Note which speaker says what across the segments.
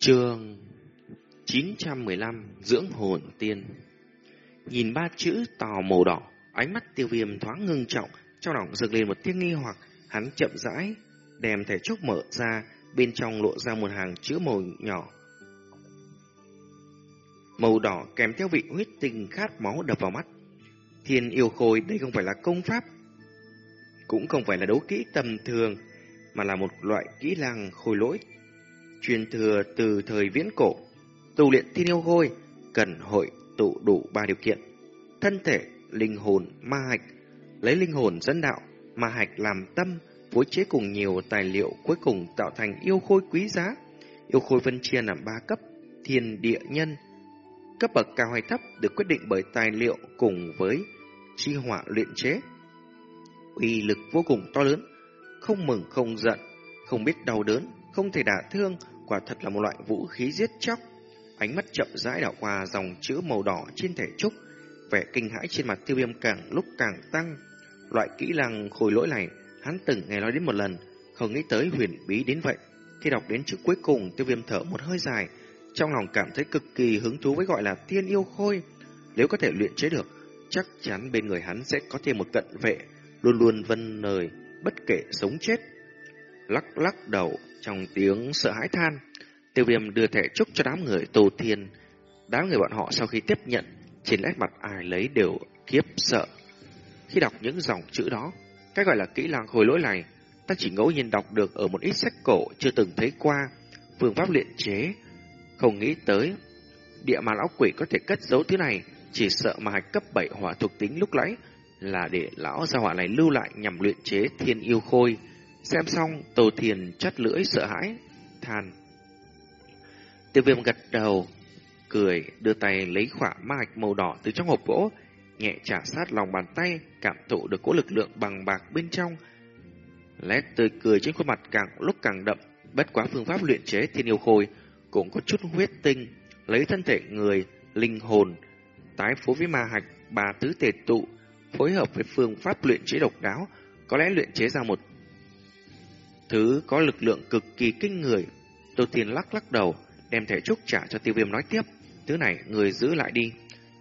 Speaker 1: Trường 915 Dưỡng hồn tiên Nhìn ba chữ tò màu đỏ, ánh mắt tiêu viêm thoáng ngưng trọng, trong lòng dâng lên một tiếng nghi hoặc, hắn chậm rãi, đem thẻ trúc mở ra, bên trong lộ ra một hàng chữ màu nhỏ. Màu đỏ kèm theo vị huyết tinh khát máu đập vào mắt. Thiên yêu khôi đây không phải là công pháp, cũng không phải là đấu kỹ tầm thường, mà là một loại kỹ năng khôi lỗi truyền thừa từ thời viễn cổ. Tu luyện thiên yêu khôi cần hội tụ đủ ba điều kiện: thân thể, linh hồn, ma hạch. Lấy linh hồn dẫn đạo, ma hạch làm tâm, phối chế cùng nhiều tài liệu cuối cùng tạo thành yêu khôi quý giá. Yêu khôi phân chia làm ba cấp: thiên địa nhân. Cấp bậc cao hay thấp được quyết định bởi tài liệu cùng với chi hỏa luyện chế. Uy lực vô cùng to lớn, không mừng không giận, không biết đau đớn, không thể đả thương, quả thật là một loại vũ khí giết chóc. Ánh mắt chậm rãi đảo qua dòng chữ màu đỏ trên thể trúc, vẻ kinh hãi trên mặt tiêu viêm càng lúc càng tăng. Loại kỹ năng khôi lỗi này, hắn từng nghe nói đến một lần, không nghĩ tới huyền bí đến vậy. Khi đọc đến chữ cuối cùng, tiêu viêm thở một hơi dài, trong lòng cảm thấy cực kỳ hứng thú với gọi là tiên yêu khôi. Nếu có thể luyện chế được, chắc chắn bên người hắn sẽ có thêm một cận vệ, luôn luôn vân lời, bất kể sống chết. Lắc lắc đầu, trong tiếng sợ hãi than, tiêu viêm đưa thẻ chúc cho đám người Tô Thiên. Đám người bọn họ sau khi tiếp nhận, trên nét mặt ai lấy đều kiếp sợ. Khi đọc những dòng chữ đó, cái gọi là kỹ năng hồi lỗi này, ta chỉ ngẫu nhiên đọc được ở một ít sách cổ chưa từng thấy qua. Phương pháp luyện chế, không nghĩ tới. Địa mà lão quỷ có thể cất giấu thứ này, chỉ sợ mà hạch cấp 7 hỏa thuộc tính lúc nãy là để lão gia hỏa này lưu lại nhằm luyện chế thiên yêu khôi. Xem xong, Tô Thiền chắt lưỡi sợ hãi, than. Tiêu viêm gật đầu, cười, đưa tay lấy khỏa ma hạch màu đỏ từ trong hộp gỗ, nhẹ trả sát lòng bàn tay, cảm thụ được cỗ lực lượng bằng bạc bên trong. Lét tươi cười trên khuôn mặt càng lúc càng đậm, bất quá phương pháp luyện chế thiên yêu khôi cũng có chút huyết tinh, lấy thân thể người, linh hồn, tái phối với ma hạch, ba tứ tề tụ, phối hợp với phương pháp luyện chế độc đáo, có lẽ luyện chế ra một Thứ có lực lượng cực kỳ kinh người. Tô Thiên lắc lắc đầu, đem thẻ trúc trả cho tiêu viêm nói tiếp. Thứ này người giữ lại đi.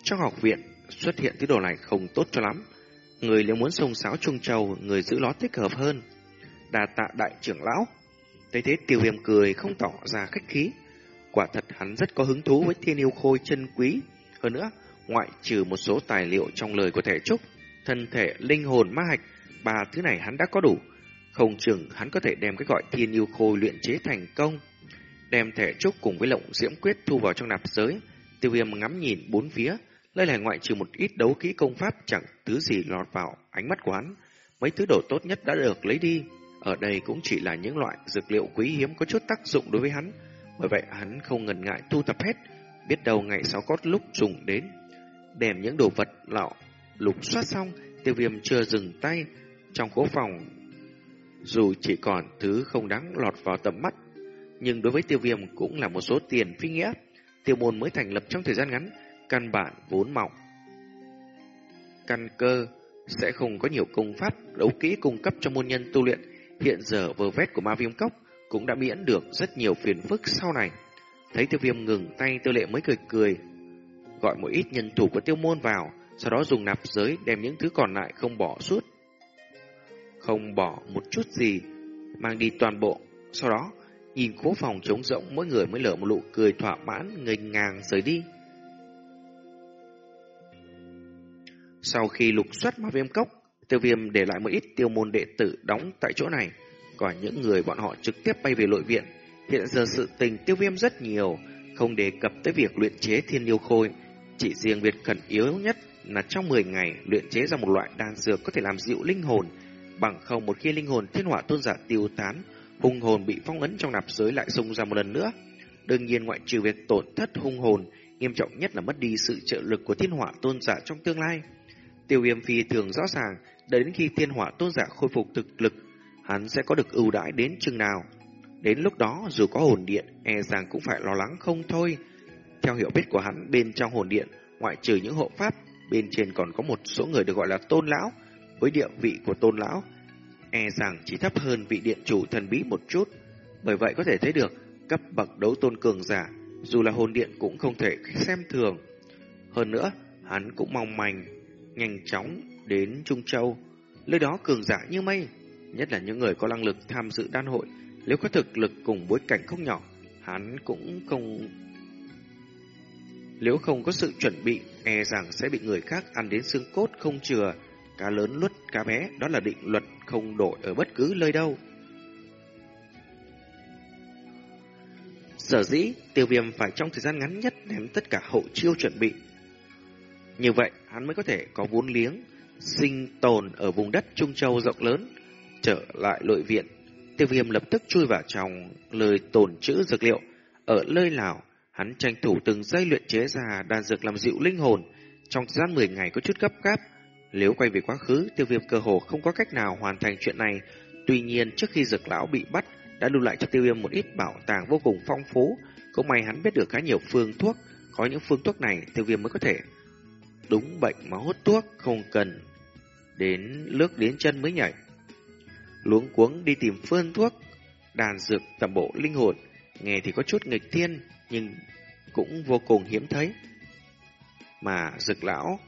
Speaker 1: Trong học viện xuất hiện thứ đồ này không tốt cho lắm. Người nếu muốn sông sáo Trung Châu, người giữ nó thích hợp hơn. Đà tạ đại trưởng lão. Thấy thế tiêu viêm cười không tỏ ra khách khí. Quả thật hắn rất có hứng thú với thiên yêu khôi chân quý. Hơn nữa, ngoại trừ một số tài liệu trong lời của thẻ trúc, thân thể, linh hồn, ma hạch, ba thứ này hắn đã có đủ. Không chừng hắn có thể đem cái gọi thiên yêu khôi luyện chế thành công. Đem thẻ trúc cùng với lộng diễm quyết thu vào trong nạp giới. Tiêu viêm ngắm nhìn bốn phía. Lấy lại ngoại trừ một ít đấu kỹ công pháp chẳng thứ gì lọt vào ánh mắt của hắn. Mấy thứ đồ tốt nhất đã được lấy đi. Ở đây cũng chỉ là những loại dược liệu quý hiếm có chút tác dụng đối với hắn. Bởi vậy hắn không ngần ngại thu thập hết. Biết đâu ngày sau có lúc dùng đến. Đem những đồ vật lọ lục soát xong, tiêu viêm chưa dừng tay. Trong cố phòng dù chỉ còn thứ không đáng lọt vào tầm mắt, nhưng đối với tiêu viêm cũng là một số tiền phi nghĩa. Tiêu môn mới thành lập trong thời gian ngắn, căn bản vốn mỏng. Căn cơ sẽ không có nhiều công pháp đấu kỹ cung cấp cho môn nhân tu luyện. Hiện giờ vờ vét của ma viêm cốc cũng đã miễn được rất nhiều phiền phức sau này. Thấy tiêu viêm ngừng tay tiêu lệ mới cười cười. Gọi một ít nhân thủ của tiêu môn vào, sau đó dùng nạp giới đem những thứ còn lại không bỏ suốt không bỏ một chút gì, mang đi toàn bộ. Sau đó, nhìn cố phòng trống rỗng, mỗi người mới lở một nụ cười thỏa mãn, ngây ngang rời đi. Sau khi lục soát ma viêm cốc, tiêu viêm để lại một ít tiêu môn đệ tử đóng tại chỗ này. Còn những người bọn họ trực tiếp bay về nội viện. Hiện giờ sự tình tiêu viêm rất nhiều, không đề cập tới việc luyện chế thiên yêu khôi. Chỉ riêng việc khẩn yếu nhất là trong 10 ngày luyện chế ra một loại đan dược có thể làm dịu linh hồn, Bằng không một khi linh hồn thiên hỏa tôn giả tiêu tán, hung hồn bị phong ấn trong nạp giới lại xung ra một lần nữa. Đương nhiên ngoại trừ việc tổn thất hung hồn, nghiêm trọng nhất là mất đi sự trợ lực của thiên hỏa tôn giả trong tương lai. Tiêu viêm phi thường rõ ràng, đến khi thiên hỏa tôn giả khôi phục thực lực, hắn sẽ có được ưu đãi đến chừng nào. Đến lúc đó, dù có hồn điện, e rằng cũng phải lo lắng không thôi. Theo hiểu biết của hắn, bên trong hồn điện, ngoại trừ những hộ pháp, bên trên còn có một số người được gọi là tôn lão, với địa vị của tôn lão, e rằng chỉ thấp hơn vị điện chủ thần bí một chút. Bởi vậy có thể thấy được, cấp bậc đấu tôn cường giả, dù là hồn điện cũng không thể xem thường. Hơn nữa, hắn cũng mong manh, nhanh chóng đến Trung Châu. Nơi đó cường giả như mây, nhất là những người có năng lực tham dự đan hội, nếu có thực lực cùng bối cảnh không nhỏ, hắn cũng không... Nếu không có sự chuẩn bị, e rằng sẽ bị người khác ăn đến xương cốt không chừa. Cá lớn luất cá bé, đó là định luật không đổi ở bất cứ nơi đâu. Sở dĩ, tiêu viêm phải trong thời gian ngắn nhất ném tất cả hậu chiêu chuẩn bị. Như vậy, hắn mới có thể có vốn liếng, sinh tồn ở vùng đất Trung Châu rộng lớn, trở lại nội viện. Tiêu viêm lập tức chui vào trong lời tồn chữ dược liệu. Ở nơi nào, hắn tranh thủ từng giây luyện chế ra đan dược làm dịu linh hồn. Trong thời gian 10 ngày có chút gấp gáp, nếu quay về quá khứ, tiêu viêm cơ hồ không có cách nào hoàn thành chuyện này. Tuy nhiên, trước khi dược lão bị bắt, đã lưu lại cho tiêu viêm một ít bảo tàng vô cùng phong phú. Cũng may hắn biết được khá nhiều phương thuốc. Có những phương thuốc này, tiêu viêm mới có thể đúng bệnh mà hút thuốc, không cần đến lướt đến chân mới nhảy. Luống cuống đi tìm phương thuốc, đàn dược tầm bộ linh hồn, nghe thì có chút nghịch thiên, nhưng cũng vô cùng hiếm thấy. Mà dược lão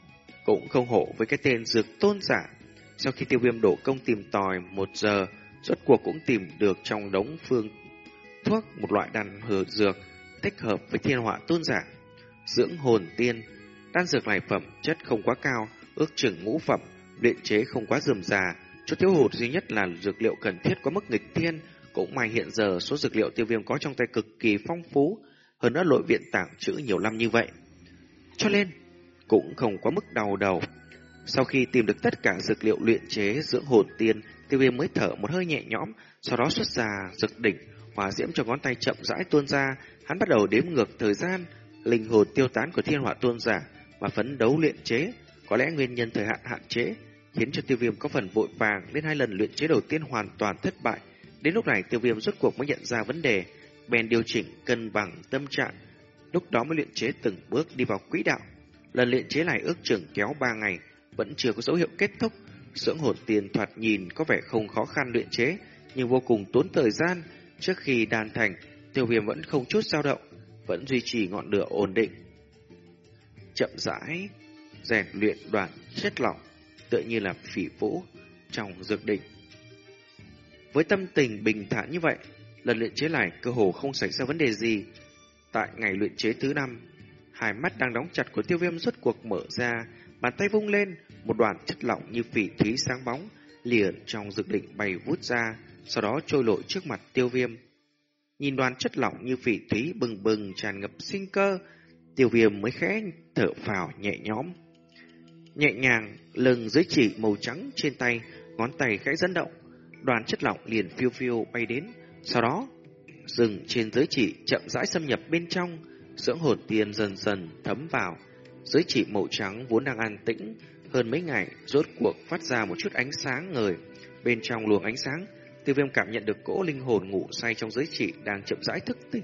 Speaker 1: cũng không hộ với cái tên dược tôn giả. Sau khi tiêu viêm đổ công tìm tòi một giờ, rốt cuộc cũng tìm được trong đống phương thuốc một loại đan hờ dược thích hợp với thiên họa tôn giả. Dưỡng hồn tiên, đan dược này phẩm chất không quá cao, ước chừng ngũ phẩm, luyện chế không quá dườm già. Chỗ thiếu hụt duy nhất là dược liệu cần thiết có mức nghịch thiên, cũng may hiện giờ số dược liệu tiêu viêm có trong tay cực kỳ phong phú, hơn nữa nội viện tảng chữ nhiều năm như vậy. Cho nên, cũng không quá mức đau đầu. Sau khi tìm được tất cả dược liệu luyện chế dưỡng hồn tiên, tiêu viêm mới thở một hơi nhẹ nhõm, sau đó xuất ra dược đỉnh, hỏa diễm cho ngón tay chậm rãi tuôn ra, hắn bắt đầu đếm ngược thời gian, linh hồn tiêu tán của thiên hỏa tuôn giả và phấn đấu luyện chế. Có lẽ nguyên nhân thời hạn hạn chế khiến cho tiêu viêm có phần vội vàng nên hai lần luyện chế đầu tiên hoàn toàn thất bại. Đến lúc này tiêu viêm rốt cuộc mới nhận ra vấn đề, bèn điều chỉnh cân bằng tâm trạng, lúc đó mới luyện chế từng bước đi vào quỹ đạo. Lần luyện chế này ước chừng kéo 3 ngày, vẫn chưa có dấu hiệu kết thúc. Dưỡng hồn tiền thoạt nhìn có vẻ không khó khăn luyện chế, nhưng vô cùng tốn thời gian. Trước khi đàn thành, tiêu viêm vẫn không chút dao động, vẫn duy trì ngọn lửa ổn định. Chậm rãi, rèn luyện đoàn chất lỏng, tựa như là phỉ vũ trong dược đỉnh. Với tâm tình bình thản như vậy, lần luyện chế này cơ hồ không xảy ra vấn đề gì. Tại ngày luyện chế thứ năm, hai mắt đang đóng chặt của tiêu viêm rốt cuộc mở ra, bàn tay vung lên, một đoàn chất lỏng như phỉ thúy sáng bóng, liền trong dược định bay vút ra, sau đó trôi lội trước mặt tiêu viêm. Nhìn đoàn chất lỏng như phỉ thúy bừng bừng tràn ngập sinh cơ, tiêu viêm mới khẽ thở phào nhẹ nhõm. Nhẹ nhàng, lưng dưới chỉ màu trắng trên tay, ngón tay khẽ dẫn động, đoàn chất lỏng liền phiêu phiêu bay đến, sau đó dừng trên giới chỉ chậm rãi xâm nhập bên trong, dưỡng hồn tiên dần dần thấm vào. dưới chỉ màu trắng vốn đang an tĩnh, hơn mấy ngày rốt cuộc phát ra một chút ánh sáng ngời. Bên trong luồng ánh sáng, tiêu viêm cảm nhận được cỗ linh hồn ngủ say trong giới chỉ đang chậm rãi thức tỉnh.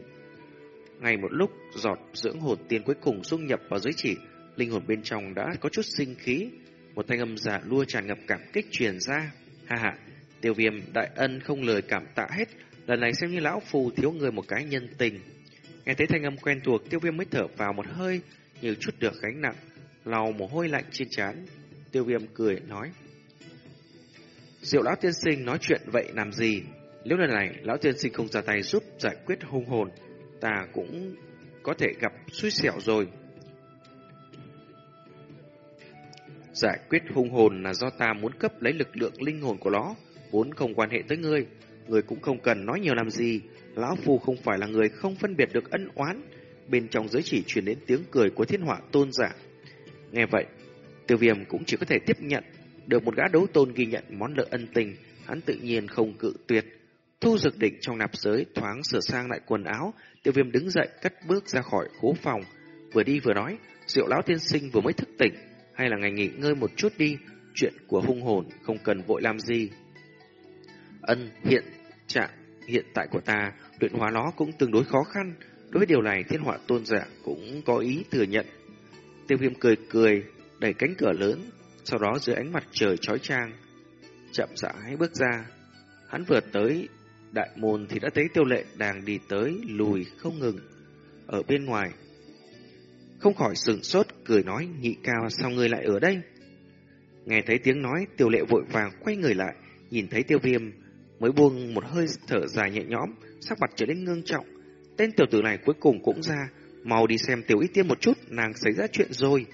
Speaker 1: Ngay một lúc, giọt dưỡng hồn tiên cuối cùng dung nhập vào giới chỉ, linh hồn bên trong đã có chút sinh khí. Một thanh âm giả lua tràn ngập cảm kích truyền ra. Ha ha, tiêu viêm đại ân không lời cảm tạ hết, lần này xem như lão phù thiếu người một cái nhân tình. Nghe thấy thanh âm quen thuộc, tiêu viêm mới thở vào một hơi, như chút được gánh nặng, lau mồ hôi lạnh trên trán. Tiêu viêm cười nói. Diệu lão tiên sinh nói chuyện vậy làm gì? Nếu lần này lão tiên sinh không ra tay giúp giải quyết hung hồn, ta cũng có thể gặp xui xẻo rồi. Giải quyết hung hồn là do ta muốn cấp lấy lực lượng linh hồn của nó, vốn không quan hệ tới ngươi. Ngươi cũng không cần nói nhiều làm gì, Lão Phu không phải là người không phân biệt được ân oán. Bên trong giới chỉ truyền đến tiếng cười của thiên họa tôn giả. Nghe vậy, tiêu viêm cũng chỉ có thể tiếp nhận. Được một gã đấu tôn ghi nhận món nợ ân tình, hắn tự nhiên không cự tuyệt. Thu dược định trong nạp giới thoáng sửa sang lại quần áo, tiêu viêm đứng dậy cất bước ra khỏi khố phòng. Vừa đi vừa nói, diệu lão tiên sinh vừa mới thức tỉnh, hay là ngày nghỉ ngơi một chút đi, chuyện của hung hồn không cần vội làm gì. Ân hiện trạng hiện tại của ta, luyện hóa nó cũng tương đối khó khăn. Đối với điều này, thiên họa tôn giả cũng có ý thừa nhận. Tiêu viêm cười cười, đẩy cánh cửa lớn, sau đó dưới ánh mặt trời chói chang, chậm rãi bước ra. Hắn vừa tới đại môn thì đã thấy tiêu lệ đang đi tới lùi không ngừng ở bên ngoài. Không khỏi sừng sốt, cười nói nhị cao sao ngươi lại ở đây? Nghe thấy tiếng nói, tiêu lệ vội vàng quay người lại, nhìn thấy tiêu viêm, mới buông một hơi thở dài nhẹ nhõm, sắc mặt trở nên ngưng trọng. Tên tiểu tử này cuối cùng cũng ra, mau đi xem tiểu y tiêm một chút, nàng xảy ra chuyện rồi.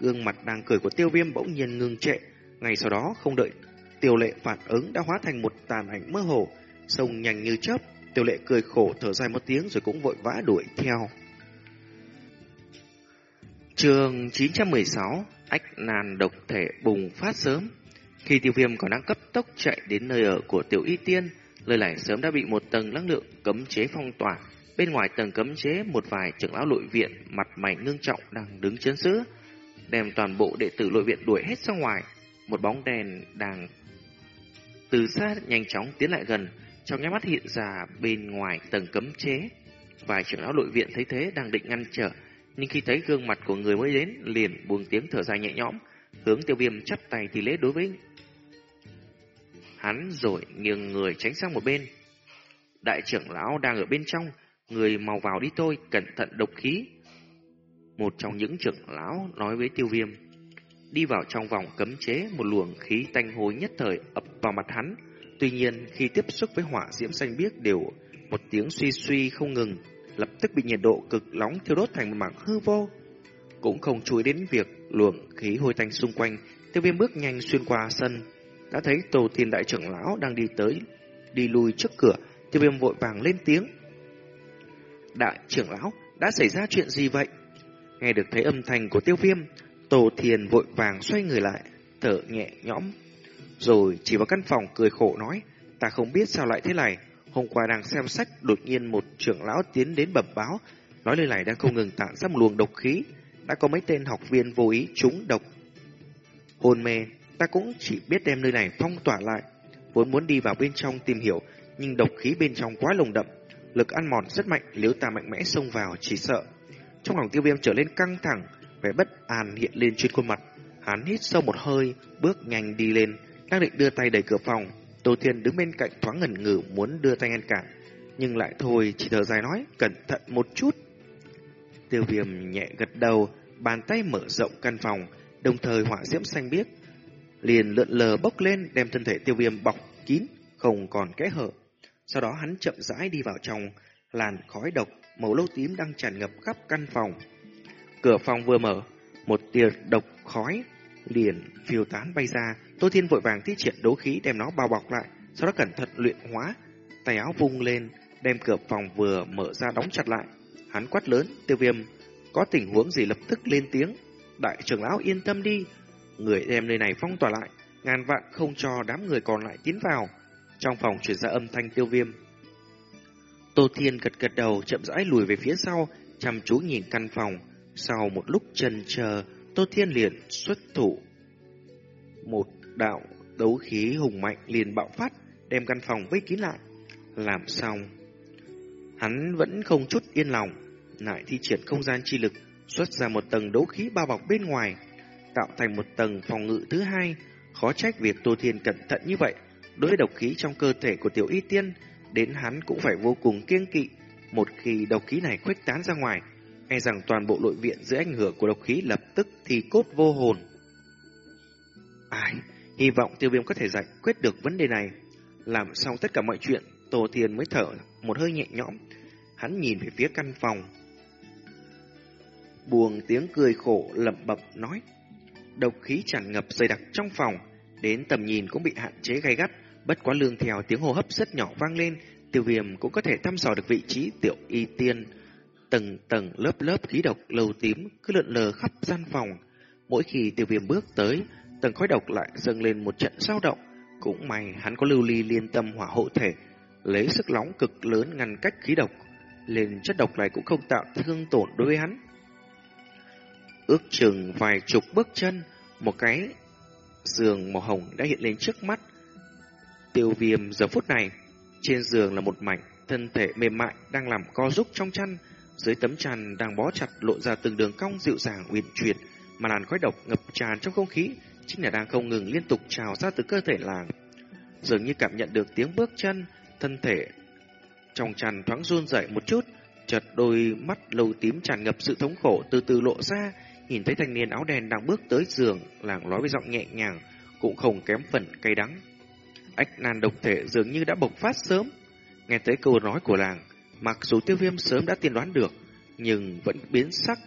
Speaker 1: Gương mặt đang cười của tiêu viêm bỗng nhiên ngưng trệ, ngay sau đó không đợi tiêu lệ phản ứng đã hóa thành một tàn ảnh mơ hồ, sông nhanh như chớp, tiêu lệ cười khổ thở dài một tiếng rồi cũng vội vã đuổi theo. Trường 916 Ách nàn độc thể bùng phát sớm Khi tiêu viêm còn đang cấp tốc chạy đến nơi ở của tiểu y tiên Lời này sớm đã bị một tầng năng lượng cấm chế phong tỏa. Bên ngoài tầng cấm chế Một vài trưởng lão nội viện Mặt mày ngưng trọng đang đứng chấn giữ Đem toàn bộ đệ tử nội viện đuổi hết ra ngoài. Một bóng đèn đang Từ xa nhanh chóng tiến lại gần Trong nháy mắt hiện ra bên ngoài tầng cấm chế. Vài trưởng lão nội viện thấy thế đang định ngăn trở nhưng khi thấy gương mặt của người mới đến, liền buông tiếng thở dài nhẹ nhõm, hướng tiêu viêm chắp tay thì lễ đối với hắn rồi nghiêng người tránh sang một bên. Đại trưởng lão đang ở bên trong, người mau vào đi thôi, cẩn thận độc khí. Một trong những trưởng lão nói với tiêu viêm, đi vào trong vòng cấm chế một luồng khí tanh hôi nhất thời ập vào mặt hắn. Tuy nhiên, khi tiếp xúc với hỏa diễm xanh biếc đều một tiếng suy suy không ngừng, lập tức bị nhiệt độ cực nóng thiêu đốt thành một mảng hư vô. Cũng không chú ý đến việc luồng khí hôi tanh xung quanh, tiêu viêm bước nhanh xuyên qua sân. Đã thấy tổ thiên đại trưởng lão đang đi tới, đi lui trước cửa, tiêu viêm vội vàng lên tiếng. Đại trưởng lão, đã xảy ra chuyện gì vậy? Nghe được thấy âm thanh của tiêu viêm, tổ thiền vội vàng xoay người lại, thở nhẹ nhõm. Rồi chỉ vào căn phòng cười khổ nói, ta không biết sao lại thế này. Hôm qua đang xem sách, đột nhiên một trưởng lão tiến đến bẩm báo, nói lời này đang không ngừng tản ra một luồng độc khí. Đã có mấy tên học viên vô ý trúng độc. hôn mê, ta cũng chỉ biết đem nơi này phong tỏa lại. Vốn muốn đi vào bên trong tìm hiểu, nhưng độc khí bên trong quá lồng đậm. Lực ăn mòn rất mạnh, nếu ta mạnh mẽ xông vào chỉ sợ. Trong lòng tiêu viêm trở lên căng thẳng, vẻ bất an hiện lên trên khuôn mặt. Hắn hít sâu một hơi, bước nhanh đi lên, đang định đưa tay đẩy cửa phòng, Tô Thiên đứng bên cạnh thoáng ngẩn ngừ muốn đưa tay ngăn cản, nhưng lại thôi chỉ thở dài nói, cẩn thận một chút. Tiêu viêm nhẹ gật đầu, bàn tay mở rộng căn phòng, đồng thời hỏa diễm xanh biếc, liền lượn lờ bốc lên đem thân thể tiêu viêm bọc kín, không còn kẽ hở. Sau đó hắn chậm rãi đi vào trong, làn khói độc màu lâu tím đang tràn ngập khắp căn phòng. Cửa phòng vừa mở, một tia độc khói liền phiêu tán bay ra, Tô Thiên vội vàng thi triển đấu khí đem nó bao bọc lại, sau đó cẩn thận luyện hóa, tay áo vung lên, đem cửa phòng vừa mở ra đóng chặt lại. Hắn quát lớn, tiêu viêm, có tình huống gì lập tức lên tiếng. Đại trưởng lão yên tâm đi, người đem nơi này phong tỏa lại, ngàn vạn không cho đám người còn lại tiến vào. Trong phòng truyền ra âm thanh tiêu viêm. Tô Thiên gật gật đầu chậm rãi lùi về phía sau, chăm chú nhìn căn phòng. Sau một lúc chần chờ, Tô Thiên liền xuất thủ. Một đạo đấu khí hùng mạnh liền bạo phát, đem căn phòng vây kín lại. Làm xong, hắn vẫn không chút yên lòng, lại thi triển không gian chi lực, xuất ra một tầng đấu khí bao bọc bên ngoài, tạo thành một tầng phòng ngự thứ hai. Khó trách việc Tô Thiên cẩn thận như vậy, đối với độc khí trong cơ thể của tiểu y tiên, đến hắn cũng phải vô cùng kiêng kỵ. Một khi độc khí này khuếch tán ra ngoài, e rằng toàn bộ nội viện dưới ảnh hưởng của độc khí lập tức thì cốt vô hồn. Ai, hy vọng tiêu viêm có thể giải quyết được vấn đề này. Làm xong tất cả mọi chuyện, Tô Thiên mới thở một hơi nhẹ nhõm. Hắn nhìn về phía căn phòng. Buông tiếng cười khổ lẩm bẩm nói. Độc khí tràn ngập dày đặc trong phòng, đến tầm nhìn cũng bị hạn chế gay gắt. Bất quá lương theo tiếng hô hấp rất nhỏ vang lên, tiêu viêm cũng có thể thăm dò được vị trí tiểu y tiên Tầng tầng lớp lớp khí độc lâu tím cứ lượn lờ khắp gian phòng. Mỗi khi tiêu viêm bước tới, tầng khói độc lại dâng lên một trận dao động. Cũng may hắn có lưu ly liên tâm hỏa hộ thể, lấy sức nóng cực lớn ngăn cách khí độc. Lên chất độc này cũng không tạo thương tổn đối với hắn. Ước chừng vài chục bước chân, một cái giường màu hồng đã hiện lên trước mắt. Tiêu viêm giờ phút này, trên giường là một mảnh thân thể mềm mại đang làm co rúc trong chăn, dưới tấm chăn đang bó chặt lộ ra từng đường cong dịu dàng uyển chuyển, mà làn khói độc ngập tràn trong không khí chính là đang không ngừng liên tục trào ra từ cơ thể làng. Dường như cảm nhận được tiếng bước chân, thân thể. Trong chăn thoáng run dậy một chút, chợt đôi mắt lâu tím tràn ngập sự thống khổ từ từ lộ ra, nhìn thấy thanh niên áo đen đang bước tới giường, làng nói với giọng nhẹ nhàng, cũng không kém phần cay đắng. Ách nan độc thể dường như đã bộc phát sớm. Nghe tới câu nói của làng, mặc dù tiêu viêm sớm đã tiên đoán được, nhưng vẫn biến sắc.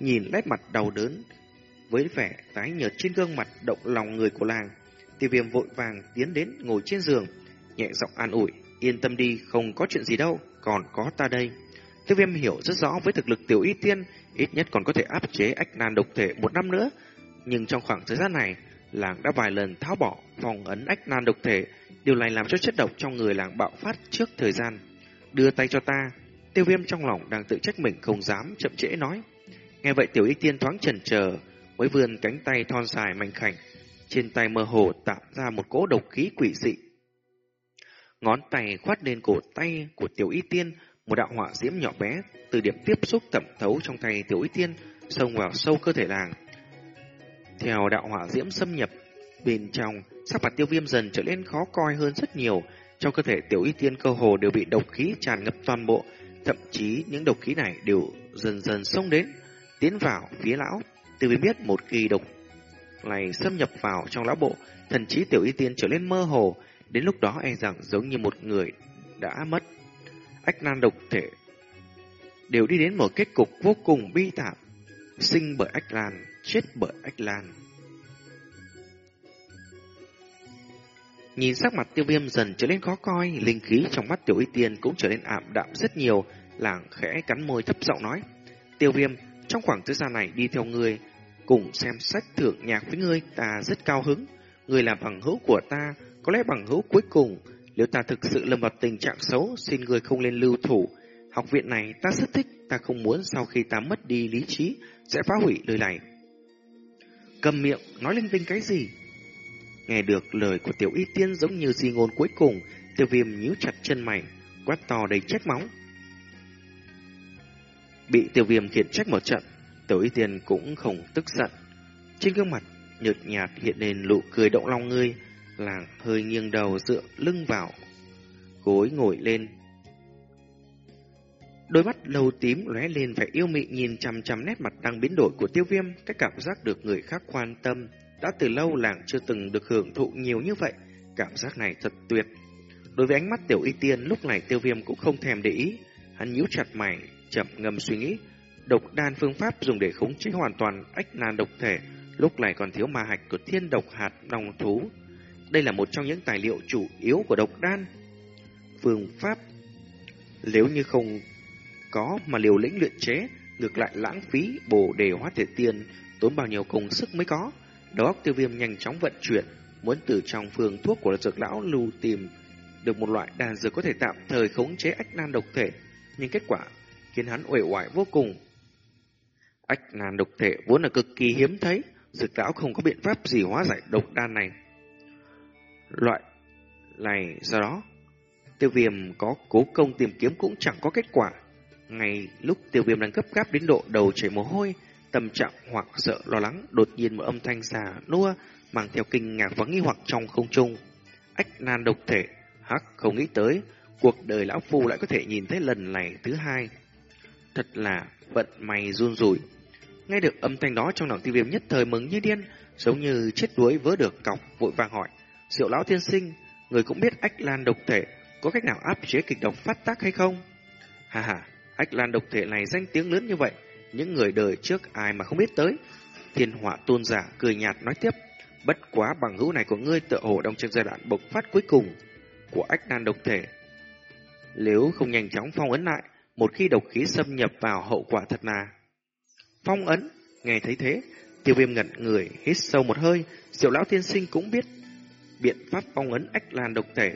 Speaker 1: Nhìn nét mặt đau đớn, với vẻ tái nhợt trên gương mặt động lòng người của làng, tiêu viêm vội vàng tiến đến ngồi trên giường, nhẹ giọng an ủi, yên tâm đi, không có chuyện gì đâu, còn có ta đây. Tiêu viêm hiểu rất rõ với thực lực tiểu y tiên, ít nhất còn có thể áp chế ách nan độc thể một năm nữa. Nhưng trong khoảng thời gian này, làng đã vài lần tháo bỏ phòng ấn ách nan độc thể, điều này làm cho chất độc trong người làng bạo phát trước thời gian. Đưa tay cho ta, tiêu viêm trong lòng đang tự trách mình không dám chậm trễ nói. Nghe vậy tiểu y tiên thoáng chần chờ, mới vươn cánh tay thon dài mảnh khảnh, trên tay mơ hồ tạo ra một cỗ độc khí quỷ dị. Ngón tay khoát lên cổ tay của tiểu y tiên, một đạo họa diễm nhỏ bé từ điểm tiếp xúc thẩm thấu trong tay tiểu y tiên xông vào sâu cơ thể nàng. Theo đạo hỏa diễm xâm nhập bên trong, sắc mặt tiêu viêm dần trở nên khó coi hơn rất nhiều. Trong cơ thể tiểu y tiên cơ hồ đều bị độc khí tràn ngập toàn bộ, thậm chí những độc khí này đều dần dần xông đến, tiến vào phía lão. Tiêu viêm biết một kỳ độc này xâm nhập vào trong lão bộ, thần trí tiểu y tiên trở nên mơ hồ, đến lúc đó e rằng giống như một người đã mất. Ách nan độc thể đều đi đến một kết cục vô cùng bi thảm, sinh bởi ách lan, chết bởi ách lan. Nhìn sắc mặt tiêu viêm dần trở nên khó coi, linh khí trong mắt tiểu y tiên cũng trở nên ảm đạm rất nhiều, làng khẽ cắn môi thấp giọng nói. Tiêu viêm, trong khoảng thời gian này đi theo người, cùng xem sách thưởng nhạc với ngươi, ta rất cao hứng. Ngươi là bằng hữu của ta, có lẽ bằng hữu cuối cùng. Nếu ta thực sự lâm vào tình trạng xấu, xin người không lên lưu thủ. Học viện này ta rất thích, ta không muốn sau khi ta mất đi lý trí, sẽ phá hủy nơi này. Cầm miệng, nói linh tinh cái gì? Nghe được lời của tiểu y tiên giống như di ngôn cuối cùng, tiêu viêm nhíu chặt chân mày, quát to đầy chết móng. Bị tiêu viêm khiển trách một trận, tiểu y tiên cũng không tức giận. Trên gương mặt, nhợt nhạt hiện lên nụ cười động lòng ngươi, làng hơi nghiêng đầu dựa lưng vào, gối ngồi lên. Đôi mắt lâu tím lóe lên vẻ yêu mị nhìn chằm chằm nét mặt đang biến đổi của tiêu viêm, cái cảm giác được người khác quan tâm, đã từ lâu làng chưa từng được hưởng thụ nhiều như vậy, cảm giác này thật tuyệt. Đối với ánh mắt tiểu y tiên lúc này tiêu viêm cũng không thèm để ý, hắn nhíu chặt mày, chậm ngâm suy nghĩ. Độc đan phương pháp dùng để khống chế hoàn toàn ách nan độc thể, lúc này còn thiếu ma hạch của thiên độc hạt đồng thú. Đây là một trong những tài liệu chủ yếu của độc đan. Phương pháp nếu như không có mà liều lĩnh luyện chế, ngược lại lãng phí bổ đề hóa thể tiền, tốn bao nhiêu công sức mới có. Đầu óc tiêu viêm nhanh chóng vận chuyển, muốn từ trong phương thuốc của dược lão lưu tìm được một loại đan dược có thể tạm thời khống chế ách nan độc thể, nhưng kết quả khiến hắn uể oải vô cùng. Ách nan độc thể vốn là cực kỳ hiếm thấy, dược lão không có biện pháp gì hóa giải độc đan này. Loại này do đó, tiêu viêm có cố công tìm kiếm cũng chẳng có kết quả. Ngay lúc tiêu viêm đang gấp gáp đến độ đầu chảy mồ hôi, tâm trạng hoặc sợ lo lắng, đột nhiên một âm thanh già nua mang theo kinh ngạc và nghi hoặc trong không trung. Ách nan độc thể, hắc không nghĩ tới, cuộc đời lão phu lại có thể nhìn thấy lần này thứ hai. Thật là vận may run rủi. Nghe được âm thanh đó trong lòng tiêu viêm nhất thời mừng như điên, giống như chết đuối vớ được cọc, vội vàng hỏi. Diệu lão tiên sinh, người cũng biết ách lan độc thể có cách nào áp chế kịch độc phát tác hay không? Hà hà, ách lan độc thể này danh tiếng lớn như vậy, những người đời trước ai mà không biết tới. Thiên họa tôn giả cười nhạt nói tiếp, bất quá bằng hữu này của ngươi tựa hồ đang trong giai đoạn bộc phát cuối cùng của ách lan độc thể. Nếu không nhanh chóng phong ấn lại, một khi độc khí xâm nhập vào hậu quả thật là phong ấn. Nghe thấy thế, tiêu viêm ngẩn người, hít sâu một hơi, diệu lão tiên sinh cũng biết biện pháp phong ấn ách lan độc thể.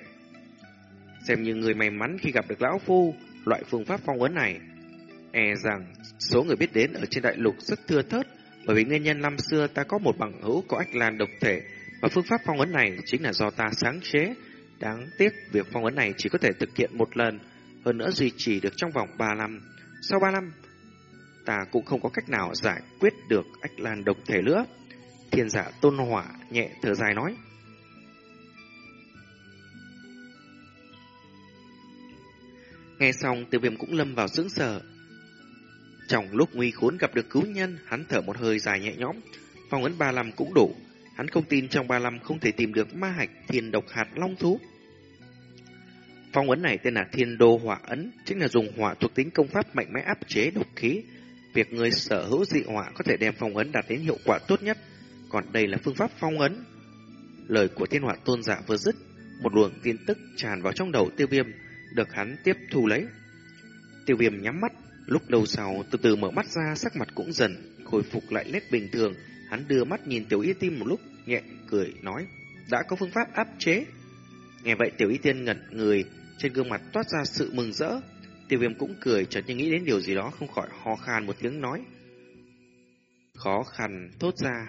Speaker 1: Xem như người may mắn khi gặp được lão phu, loại phương pháp phong ấn này E rằng số người biết đến ở trên đại lục rất thưa thớt, bởi vì nguyên nhân năm xưa ta có một bằng hữu có ách lan độc thể, và phương pháp phong ấn này chính là do ta sáng chế. Đáng tiếc, việc phong ấn này chỉ có thể thực hiện một lần, hơn nữa duy trì được trong vòng 3 năm. Sau 3 năm, ta cũng không có cách nào giải quyết được ách lan độc thể nữa. Thiên giả tôn hỏa nhẹ thở dài nói. Nghe xong tiêu viêm cũng lâm vào sững sờ. Trong lúc nguy khốn gặp được cứu nhân, hắn thở một hơi dài nhẹ nhõm. Phong ấn 35 cũng đủ. Hắn không tin trong 35 không thể tìm được ma hạch thiên độc hạt long thú. Phong ấn này tên là Thiên Đô Hỏa Ấn, chính là dùng hỏa thuộc tính công pháp mạnh mẽ áp chế độc khí. Việc người sở hữu dị hỏa có thể đem phong ấn đạt đến hiệu quả tốt nhất, còn đây là phương pháp phong ấn. Lời của thiên hỏa tôn giả vừa dứt, một luồng tin tức tràn vào trong đầu tiêu viêm, được hắn tiếp thu lấy. Tiêu viêm nhắm mắt, lúc đầu sau từ từ mở mắt ra sắc mặt cũng dần khôi phục lại nét bình thường. Hắn đưa mắt nhìn tiểu y tim một lúc, nhẹ cười nói, đã có phương pháp áp chế. Nghe vậy tiểu y tiên ngẩn người, trên gương mặt toát ra sự mừng rỡ. Tiêu viêm cũng cười chợt như nghĩ đến điều gì đó không khỏi ho khan một tiếng nói. Khó khăn thốt ra.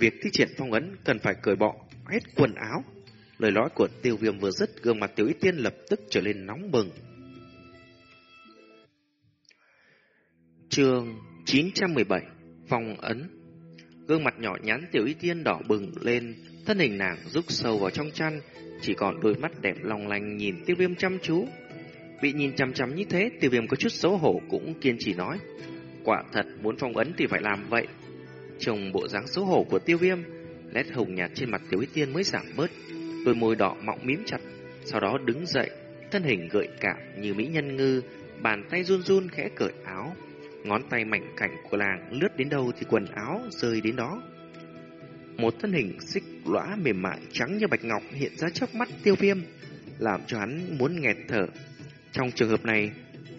Speaker 1: Việc thi triển phong ấn cần phải cởi bỏ hết quần áo. Lời nói của tiêu viêm vừa dứt, gương mặt tiểu y tiên lập tức trở lên nóng bừng. Trường 917 Phong ấn Gương mặt nhỏ nhắn tiểu y tiên đỏ bừng lên, thân hình nàng rúc sâu vào trong chăn, chỉ còn đôi mắt đẹp long lanh nhìn tiêu viêm chăm chú. Bị nhìn chăm chăm như thế, tiêu viêm có chút xấu hổ cũng kiên trì nói. Quả thật, muốn phong ấn thì phải làm vậy. Trông bộ dáng xấu hổ của tiêu viêm, nét hồng nhạt trên mặt tiểu y tiên mới giảm bớt, đôi môi đỏ mọng mím chặt, sau đó đứng dậy, thân hình gợi cảm như mỹ nhân ngư, bàn tay run run khẽ cởi áo, ngón tay mảnh cảnh của làng lướt đến đâu thì quần áo rơi đến đó. Một thân hình xích lõa mềm mại trắng như bạch ngọc hiện ra trước mắt tiêu viêm, làm cho hắn muốn nghẹt thở. Trong trường hợp này,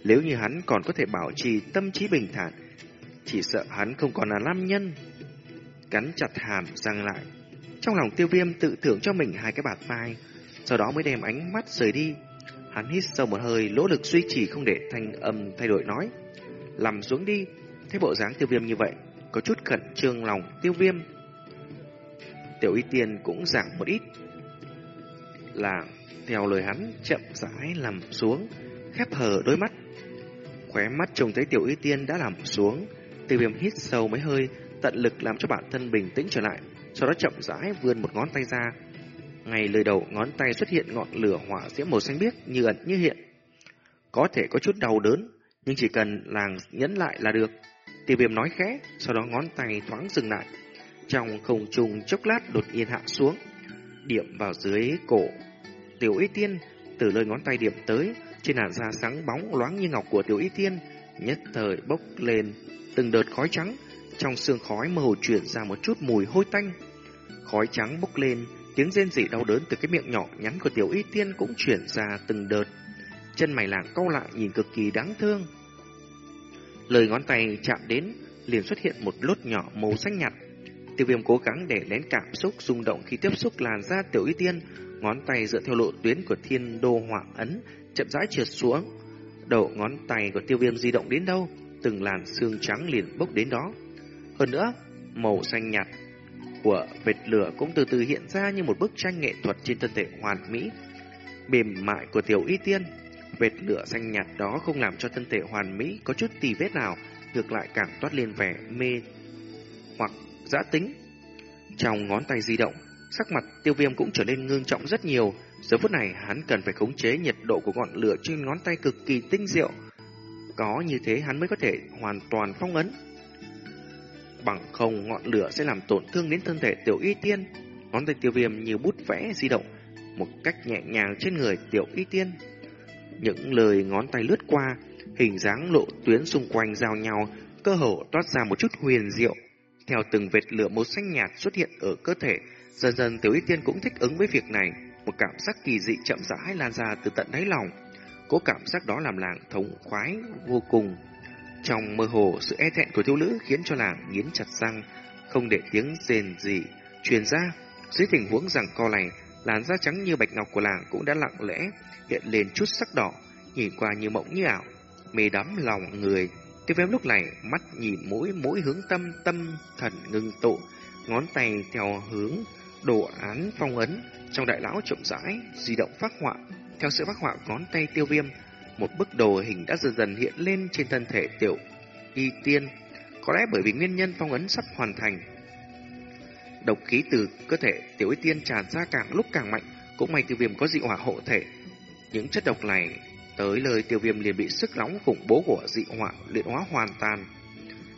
Speaker 1: nếu như hắn còn có thể bảo trì tâm trí bình thản, chỉ sợ hắn không còn là nam nhân. Cắn chặt hàm răng lại, trong lòng tiêu viêm tự thưởng cho mình hai cái bạt vai, sau đó mới đem ánh mắt rời đi. Hắn hít sâu một hơi, lỗ lực duy trì không để thanh âm thay đổi nói. Lầm xuống đi, thấy bộ dáng tiêu viêm như vậy, có chút khẩn trương lòng tiêu viêm. Tiểu y tiên cũng giảm một ít. Là, theo lời hắn, chậm rãi nằm xuống, khép hờ đôi mắt. Khóe mắt trông thấy tiểu y tiên đã nằm xuống, tiêu viêm hít sâu mấy hơi, tận lực làm cho bản thân bình tĩnh trở lại, sau đó chậm rãi vươn một ngón tay ra. Ngay lời đầu ngón tay xuất hiện ngọn lửa hỏa diễm màu xanh biếc như ẩn như hiện. Có thể có chút đau đớn, nhưng chỉ cần làng nhấn lại là được. Tiêu viêm nói khẽ, sau đó ngón tay thoáng dừng lại. Trong không trùng chốc lát đột nhiên hạ xuống, điểm vào dưới cổ. Tiểu y tiên, từ lời ngón tay điểm tới, trên làn da sáng bóng loáng như ngọc của tiểu y tiên, nhất thời bốc lên từng đợt khói trắng, trong sương khói mơ hồ chuyển ra một chút mùi hôi tanh. Khói trắng bốc lên, tiếng rên rỉ đau đớn từ cái miệng nhỏ nhắn của tiểu y tiên cũng chuyển ra từng đợt. Chân mày lạng cau lại nhìn cực kỳ đáng thương. Lời ngón tay chạm đến, liền xuất hiện một lốt nhỏ màu xanh nhạt. Tiêu viêm cố gắng để nén cảm xúc rung động khi tiếp xúc làn da tiểu y tiên, ngón tay dựa theo lộ tuyến của thiên đô hỏa ấn, chậm rãi trượt xuống. Đầu ngón tay của tiêu viêm di động đến đâu, từng làn xương trắng liền bốc đến đó. Hơn nữa, màu xanh nhạt của vệt lửa cũng từ từ hiện ra như một bức tranh nghệ thuật trên thân thể hoàn mỹ. Mềm mại của tiểu y tiên, vệt lửa xanh nhạt đó không làm cho thân thể hoàn mỹ có chút tì vết nào, ngược lại càng toát lên vẻ mê hoặc giã tính. Trong ngón tay di động, sắc mặt tiêu viêm cũng trở nên ngưng trọng rất nhiều. Giờ phút này hắn cần phải khống chế nhiệt độ của ngọn lửa trên ngón tay cực kỳ tinh diệu. Có như thế hắn mới có thể hoàn toàn phong ấn. Bằng không ngọn lửa sẽ làm tổn thương đến thân thể tiểu y tiên. Ngón tay tiêu viêm như bút vẽ di động một cách nhẹ nhàng trên người tiểu y tiên. Những lời ngón tay lướt qua, hình dáng lộ tuyến xung quanh giao nhau, cơ hồ toát ra một chút huyền diệu. Theo từng vệt lửa màu xanh nhạt xuất hiện ở cơ thể, dần dần tiểu y tiên cũng thích ứng với việc này. Một cảm giác kỳ dị chậm rãi lan ra từ tận đáy lòng. Cố cảm giác đó làm làng thống khoái vô cùng. Trong mơ hồ, sự e thẹn của thiếu nữ khiến cho làng nghiến chặt răng, không để tiếng rền gì truyền ra. Dưới tình huống rằng co này, làn da trắng như bạch ngọc của làng cũng đã lặng lẽ hiện lên chút sắc đỏ, nhìn qua như mộng như ảo, mê đắm lòng người. Tiêu viêm lúc này mắt nhìn mũi mũi hướng tâm tâm thần ngưng tụ, ngón tay theo hướng đồ án phong ấn trong đại lão chậm rãi di động phát họa. Theo sự phát họa ngón tay tiêu viêm, một bức đồ hình đã dần dần hiện lên trên thân thể tiểu y tiên. Có lẽ bởi vì nguyên nhân phong ấn sắp hoàn thành. Độc khí từ cơ thể tiểu y tiên tràn ra càng lúc càng mạnh, cũng may tiêu viêm có dị hỏa hộ thể. Những chất độc này tới lời tiêu viêm liền bị sức nóng khủng bố của dị hỏa luyện hóa hoàn toàn.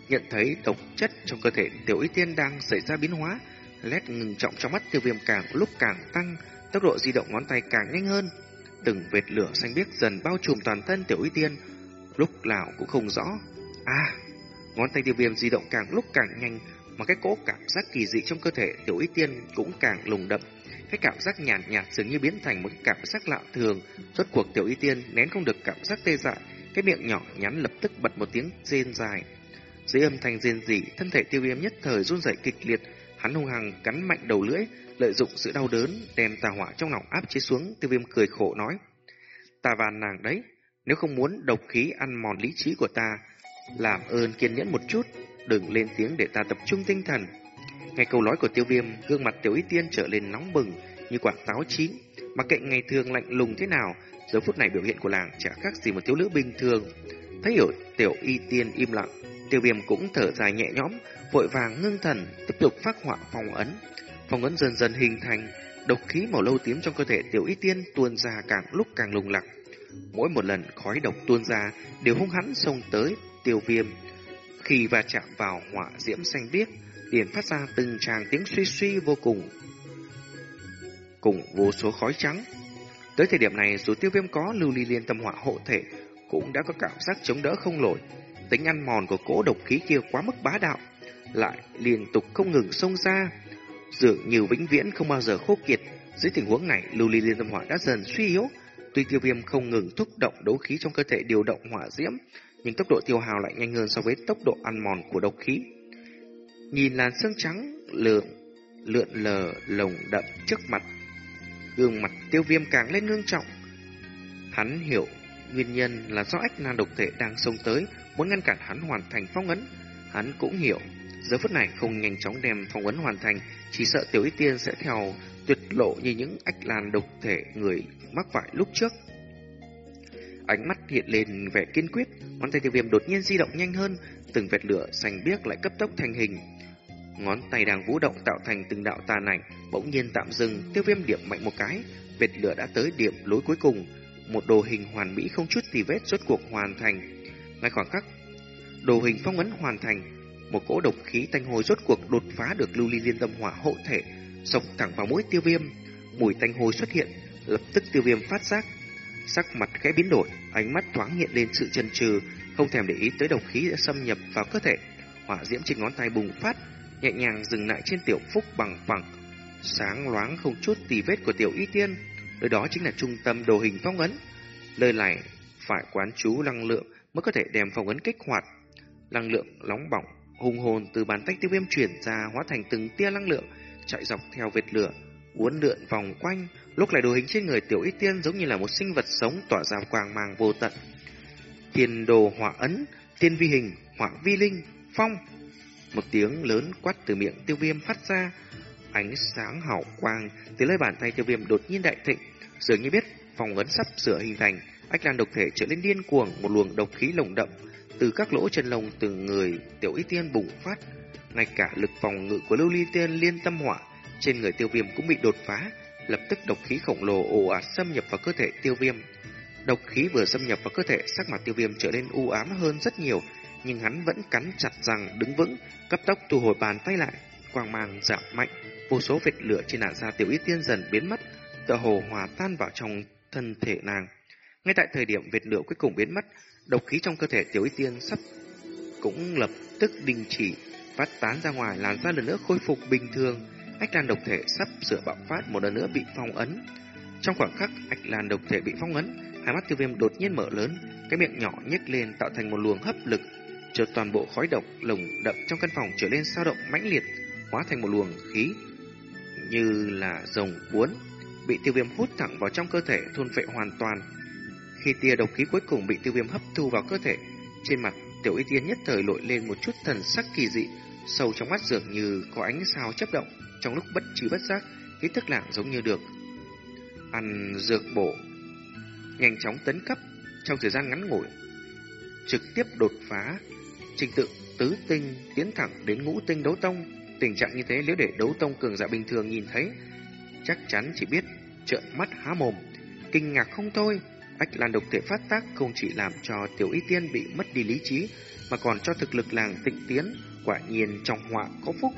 Speaker 1: Nhận thấy độc chất trong cơ thể tiểu y tiên đang xảy ra biến hóa, lét ngừng trọng trong mắt tiêu viêm càng lúc càng tăng, tốc độ di động ngón tay càng nhanh hơn. Từng vệt lửa xanh biếc dần bao trùm toàn thân tiểu y tiên, lúc nào cũng không rõ. À, ngón tay tiêu viêm di động càng lúc càng nhanh, mà cái cỗ cảm giác kỳ dị trong cơ thể tiểu y tiên cũng càng lùng đậm. Cái cảm giác nhàn nhạt, nhạt dường như biến thành một cảm giác lạ thường. Rốt cuộc tiểu y tiên nén không được cảm giác tê dại, cái miệng nhỏ nhắn lập tức bật một tiếng rên dài. Dưới âm thanh rên rỉ, thân thể tiêu viêm nhất thời run rẩy kịch liệt, hắn hung hăng cắn mạnh đầu lưỡi, lợi dụng sự đau đớn đem tà hỏa trong lòng áp chế xuống. Tiêu viêm cười khổ nói: "Ta van nàng đấy, nếu không muốn độc khí ăn mòn lý trí của ta, làm ơn kiên nhẫn một chút, đừng lên tiếng để ta tập trung tinh thần." Nghe câu nói của tiêu viêm, gương mặt tiểu y tiên trở lên nóng bừng như quả táo chín. Mặc kệ ngày thường lạnh lùng thế nào, giờ phút này biểu hiện của nàng chả khác gì một thiếu nữ bình thường. Thấy hiểu tiểu y tiên im lặng, tiêu viêm cũng thở dài nhẹ nhõm, vội vàng ngưng thần, tiếp tục phát họa phong ấn. Phong ấn dần dần hình thành, độc khí màu lâu tím trong cơ thể tiểu y tiên tuôn ra càng lúc càng lùng lặng. Mỗi một lần khói độc tuôn ra đều hung hãn xông tới tiêu viêm. Khi va chạm vào hỏa diễm xanh biếc, liền phát ra từng tràng tiếng suy suy vô cùng. Cùng vô số khói trắng. Tới thời điểm này, dù tiêu viêm có lưu ly liên tâm hỏa hộ thể, cũng đã có cảm giác chống đỡ không nổi. Tính ăn mòn của cỗ độc khí kia quá mức bá đạo, lại liên tục không ngừng xông ra. Dường như vĩnh viễn không bao giờ khô kiệt. Dưới tình huống này, lưu ly liên tâm hỏa đã dần suy yếu. Tuy tiêu viêm không ngừng thúc động đấu khí trong cơ thể điều động hỏa diễm, nhưng tốc độ tiêu hao lại nhanh hơn so với tốc độ ăn mòn của độc khí. Nhìn làn xương trắng lượng lượn lờ lồng đậm trước mặt, gương mặt tiêu viêm càng lên ngương trọng. Hắn hiểu nguyên nhân là do ách nan độc thể đang xông tới, muốn ngăn cản hắn hoàn thành phong ấn. Hắn cũng hiểu, giờ phút này không nhanh chóng đem phong ấn hoàn thành, chỉ sợ tiểu y tiên sẽ theo tuyệt lộ như những ách lan độc thể người mắc phải lúc trước. Ánh mắt hiện lên vẻ kiên quyết, ngón tay tiêu viêm đột nhiên di động nhanh hơn, từng vệt lửa xanh biếc lại cấp tốc thành hình. Ngón tay đang vũ động tạo thành từng đạo tàn ảnh, bỗng nhiên tạm dừng, tiêu viêm điểm mạnh một cái, vệt lửa đã tới điểm lối cuối cùng. Một đồ hình hoàn mỹ không chút tì vết rốt cuộc hoàn thành. Ngay khoảng khắc, đồ hình phong ấn hoàn thành, một cỗ độc khí tanh hôi rốt cuộc đột phá được lưu ly liên tâm hỏa hộ thể, sộc thẳng vào mũi tiêu viêm. Mùi tanh hôi xuất hiện, lập tức tiêu viêm phát giác. Sắc mặt khẽ biến đổi, ánh mắt thoáng hiện lên sự chần chừ, không thèm để ý tới độc khí đã xâm nhập vào cơ thể. Hỏa diễm trên ngón tay bùng phát, nhẹ nhàng dừng lại trên tiểu phúc bằng phẳng, sáng loáng không chút tì vết của tiểu y tiên. Nơi đó chính là trung tâm đồ hình phong ấn. Nơi này phải quán chú năng lượng mới có thể đem phong ấn kích hoạt. Năng lượng nóng bỏng, hùng hồn từ bàn tay tiêu viêm chuyển ra hóa thành từng tia năng lượng chạy dọc theo vệt lửa, uốn lượn vòng quanh. Lúc này đồ hình trên người tiểu y tiên giống như là một sinh vật sống tỏa ra quang mang vô tận. Thiên đồ hỏa ấn, tiên vi hình, hỏa vi linh, phong. Một tiếng lớn quát từ miệng tiêu viêm phát ra, ánh sáng hào quang từ lấy bàn tay tiêu viêm đột nhiên đại thịnh, dường như biết phòng ấn sắp sửa hình thành, ách lan độc thể trở lên điên cuồng, một luồng độc khí lồng đậm từ các lỗ chân lông từng người tiểu y tiên bùng phát, ngay cả lực phòng ngự của lưu ly tiên liên tâm hỏa trên người tiêu viêm cũng bị đột phá, lập tức độc khí khổng lồ ồ ạt xâm nhập vào cơ thể tiêu viêm. Độc khí vừa xâm nhập vào cơ thể, sắc mặt tiêu viêm trở nên u ám hơn rất nhiều, nhưng hắn vẫn cắn chặt răng đứng vững, cấp tốc thu hồi bàn tay lại, quang mang giảm mạnh, vô số vệt lửa trên làn da tiểu y tiên dần biến mất, tựa hồ hòa tan vào trong thân thể nàng. Ngay tại thời điểm vệt lửa cuối cùng biến mất, độc khí trong cơ thể tiểu y tiên sắp cũng lập tức đình chỉ, phát tán ra ngoài, làn da lần nữa khôi phục bình thường. Ách lan độc thể sắp sửa bạo phát một lần nữa bị phong ấn. Trong khoảng khắc ách lan độc thể bị phong ấn, hai mắt tiêu viêm đột nhiên mở lớn, cái miệng nhỏ nhếch lên tạo thành một luồng hấp lực, chợt toàn bộ khói độc lồng đậm trong căn phòng trở lên sao động mãnh liệt, hóa thành một luồng khí như là rồng cuốn, bị tiêu viêm hút thẳng vào trong cơ thể thôn phệ hoàn toàn. Khi tia độc khí cuối cùng bị tiêu viêm hấp thu vào cơ thể, trên mặt tiểu y tiên nhất thời lội lên một chút thần sắc kỳ dị, sâu trong mắt dường như có ánh sao chớp động, trong lúc bất trí bất giác, khí thức lạng giống như được ăn dược bổ, nhanh chóng tấn cấp trong thời gian ngắn ngủi, trực tiếp đột phá trình tự tứ tinh tiến thẳng đến ngũ tinh đấu tông. Tình trạng như thế nếu để đấu tông cường giả bình thường nhìn thấy, chắc chắn chỉ biết trợn mắt há mồm, kinh ngạc không thôi. Ách lan độc thể phát tác không chỉ làm cho tiểu y tiên bị mất đi lý trí, mà còn cho thực lực làng tịnh tiến, quả nhiên trong họa có phúc.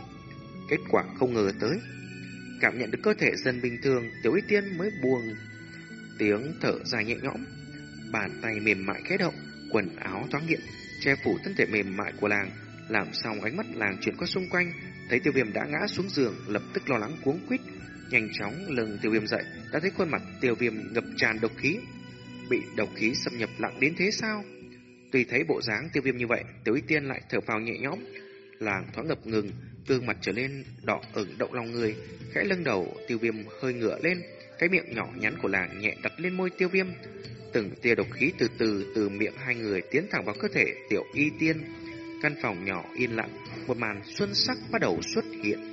Speaker 1: Kết quả không ngờ tới. Cảm nhận được cơ thể dân bình thường, tiểu y tiên mới buông tiếng thở dài nhẹ nhõm. Bàn tay mềm mại khẽ động, quần áo thoáng hiện, che phủ thân thể mềm mại của làng, làm xong ánh mắt làng chuyển qua xung quanh, thấy tiêu viêm đã ngã xuống giường, lập tức lo lắng cuống quýt, nhanh chóng lưng tiêu viêm dậy, đã thấy khuôn mặt tiêu viêm ngập tràn độc khí, bị độc khí xâm nhập nặng đến thế sao? Tuy thấy bộ dáng tiêu viêm như vậy, tiểu y tiên lại thở phào nhẹ nhõm, làng thoáng ngập ngừng, gương mặt trở lên đỏ ửng động lòng người, khẽ lưng đầu tiêu viêm hơi ngửa lên, cái miệng nhỏ nhắn của làng nhẹ đặt lên môi tiêu viêm, từng tia độc khí từ từ từ miệng hai người tiến thẳng vào cơ thể tiểu y tiên. Căn phòng nhỏ yên lặng, một màn xuân sắc bắt đầu xuất hiện.